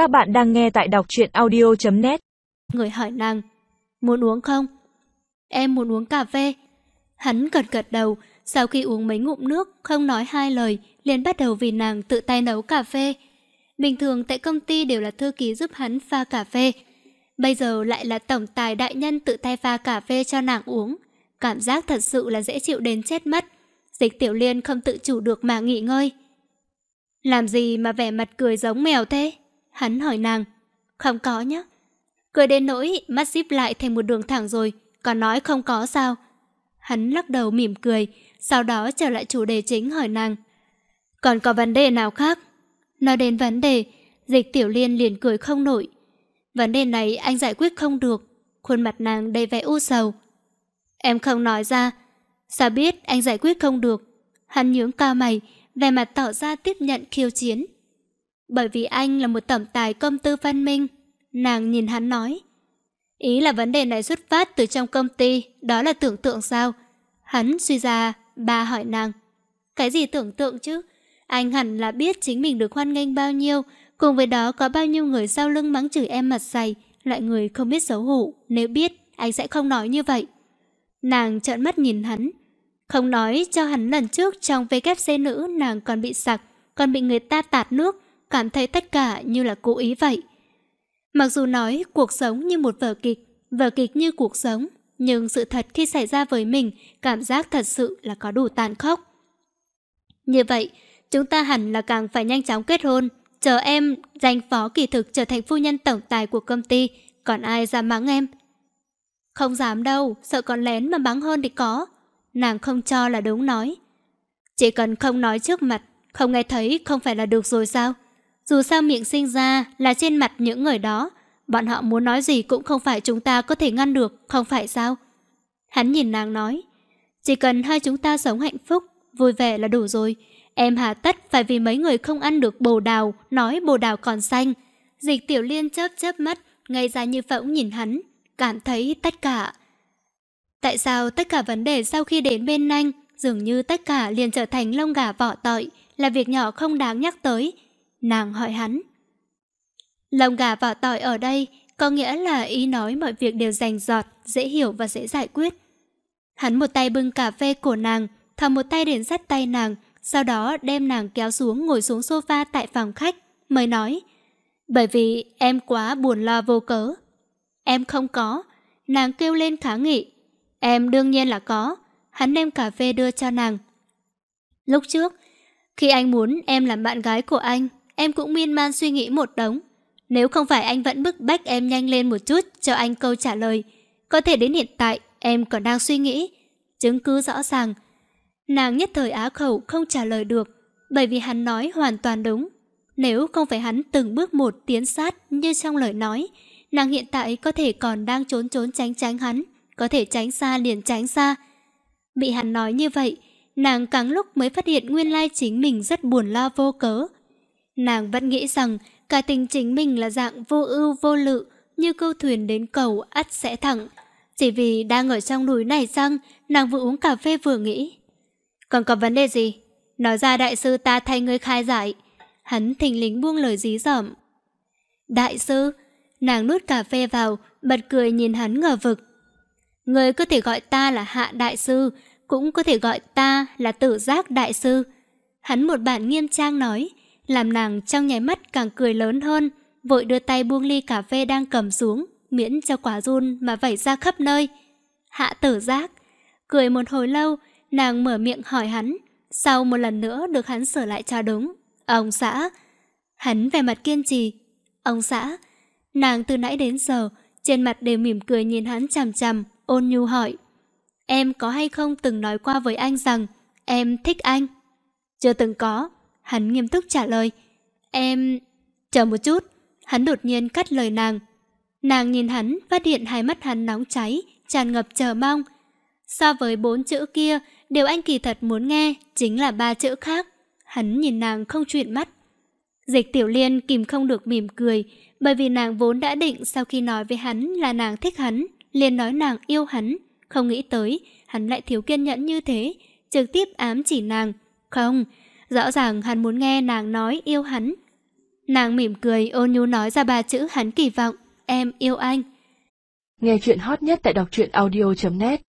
Các bạn đang nghe tại đọc truyện audio.net Người hỏi nàng, muốn uống không? Em muốn uống cà phê. Hắn gật gật đầu, sau khi uống mấy ngụm nước, không nói hai lời, liền bắt đầu vì nàng tự tay nấu cà phê. Bình thường tại công ty đều là thư ký giúp hắn pha cà phê. Bây giờ lại là tổng tài đại nhân tự tay pha cà phê cho nàng uống. Cảm giác thật sự là dễ chịu đến chết mất. Dịch tiểu liên không tự chủ được mà nghỉ ngơi. Làm gì mà vẻ mặt cười giống mèo thế? Hắn hỏi nàng. Không có nhá. Cười đến nỗi mắt díp lại thành một đường thẳng rồi, còn nói không có sao. Hắn lắc đầu mỉm cười, sau đó trở lại chủ đề chính hỏi nàng. Còn có vấn đề nào khác? Nói đến vấn đề, dịch tiểu liên liền cười không nổi. Vấn đề này anh giải quyết không được. Khuôn mặt nàng đầy vẻ u sầu. Em không nói ra. Sao biết anh giải quyết không được? Hắn nhướng cao mày, vẻ mặt tỏ ra tiếp nhận khiêu chiến. Bởi vì anh là một tổng tài công tư văn minh. Nàng nhìn hắn nói. Ý là vấn đề này xuất phát từ trong công ty, đó là tưởng tượng sao? Hắn suy ra, bà hỏi nàng. Cái gì tưởng tượng chứ? Anh hẳn là biết chính mình được hoan nghênh bao nhiêu, cùng với đó có bao nhiêu người sau lưng mắng chửi em mặt dày, loại người không biết xấu hổ, nếu biết, anh sẽ không nói như vậy. Nàng trợn mắt nhìn hắn, không nói cho hắn lần trước trong VKC nữ nàng còn bị sặc, còn bị người ta tạt nước, cảm thấy tất cả như là cố ý vậy. Mặc dù nói cuộc sống như một vở kịch, vở kịch như cuộc sống, nhưng sự thật khi xảy ra với mình, cảm giác thật sự là có đủ tàn khốc. Như vậy, chúng ta hẳn là càng phải nhanh chóng kết hôn, chờ em giành phó kỳ thực trở thành phu nhân tổng tài của công ty, còn ai dám mắng em? Không dám đâu, sợ còn lén mà mắng hơn thì có. Nàng không cho là đúng nói. Chỉ cần không nói trước mặt, không nghe thấy không phải là được rồi sao? Dù sao miệng sinh ra là trên mặt những người đó, bọn họ muốn nói gì cũng không phải chúng ta có thể ngăn được, không phải sao? Hắn nhìn nàng nói, chỉ cần hai chúng ta sống hạnh phúc, vui vẻ là đủ rồi. Em hà tất phải vì mấy người không ăn được bồ đào, nói bồ đào còn xanh. Dịch tiểu liên chớp chớp mắt, ngây ra như phỗng nhìn hắn, cảm thấy tất cả. Tại sao tất cả vấn đề sau khi đến bên anh, dường như tất cả liền trở thành lông gà vỏ tỏi, là việc nhỏ không đáng nhắc tới. Nàng hỏi hắn. lòng gà vỏ tỏi ở đây có nghĩa là ý nói mọi việc đều rành giọt, dễ hiểu và dễ giải quyết. Hắn một tay bưng cà phê của nàng, thầm một tay đến dắt tay nàng, sau đó đem nàng kéo xuống ngồi xuống sofa tại phòng khách, mới nói. Bởi vì em quá buồn lo vô cớ. Em không có. Nàng kêu lên kháng nghị. Em đương nhiên là có. Hắn đem cà phê đưa cho nàng. Lúc trước, khi anh muốn em làm bạn gái của anh, em cũng miên man suy nghĩ một đống. Nếu không phải anh vẫn bức bách em nhanh lên một chút cho anh câu trả lời, có thể đến hiện tại em còn đang suy nghĩ. Chứng cứ rõ ràng. Nàng nhất thời á khẩu không trả lời được, bởi vì hắn nói hoàn toàn đúng. Nếu không phải hắn từng bước một tiến sát như trong lời nói, nàng hiện tại có thể còn đang trốn trốn tránh tránh hắn, có thể tránh xa liền tránh xa. Bị hắn nói như vậy, nàng càng lúc mới phát hiện nguyên lai chính mình rất buồn lo vô cớ. Nàng vẫn nghĩ rằng cả tình chính mình là dạng vô ưu vô lự, như câu thuyền đến cầu ắt sẽ thẳng. Chỉ vì đang ở trong núi này răng, nàng vừa uống cà phê vừa nghĩ. Còn có vấn đề gì? Nói ra đại sư ta thay ngươi khai giải. Hắn thình lính buông lời dí dỏm. Đại sư, nàng nuốt cà phê vào, bật cười nhìn hắn ngờ vực. Ngươi có thể gọi ta là hạ đại sư, cũng có thể gọi ta là tử giác đại sư. Hắn một bản nghiêm trang nói, làm nàng trong nháy mắt càng cười lớn hơn, vội đưa tay buông ly cà phê đang cầm xuống, miễn cho quả run mà vẩy ra khắp nơi. Hạ tử giác, cười một hồi lâu, nàng mở miệng hỏi hắn, sau một lần nữa được hắn sửa lại cho đúng. Ông xã, hắn về mặt kiên trì. Ông xã, nàng từ nãy đến giờ, trên mặt đều mỉm cười nhìn hắn chằm chằm, ôn nhu hỏi. Em có hay không từng nói qua với anh rằng em thích anh? Chưa từng có. Hắn nghiêm túc trả lời. Em... Chờ một chút. Hắn đột nhiên cắt lời nàng. Nàng nhìn hắn, phát hiện hai mắt hắn nóng cháy, tràn ngập chờ mong. So với bốn chữ kia, điều anh kỳ thật muốn nghe chính là ba chữ khác. Hắn nhìn nàng không chuyển mắt. Dịch tiểu liên kìm không được mỉm cười, bởi vì nàng vốn đã định sau khi nói với hắn là nàng thích hắn, liền nói nàng yêu hắn. Không nghĩ tới, hắn lại thiếu kiên nhẫn như thế, trực tiếp ám chỉ nàng. Không, rõ ràng hắn muốn nghe nàng nói yêu hắn. Nàng mỉm cười ôn nhu nói ra ba chữ hắn kỳ vọng, em yêu anh. Nghe chuyện hot nhất tại đọc truyện audio.net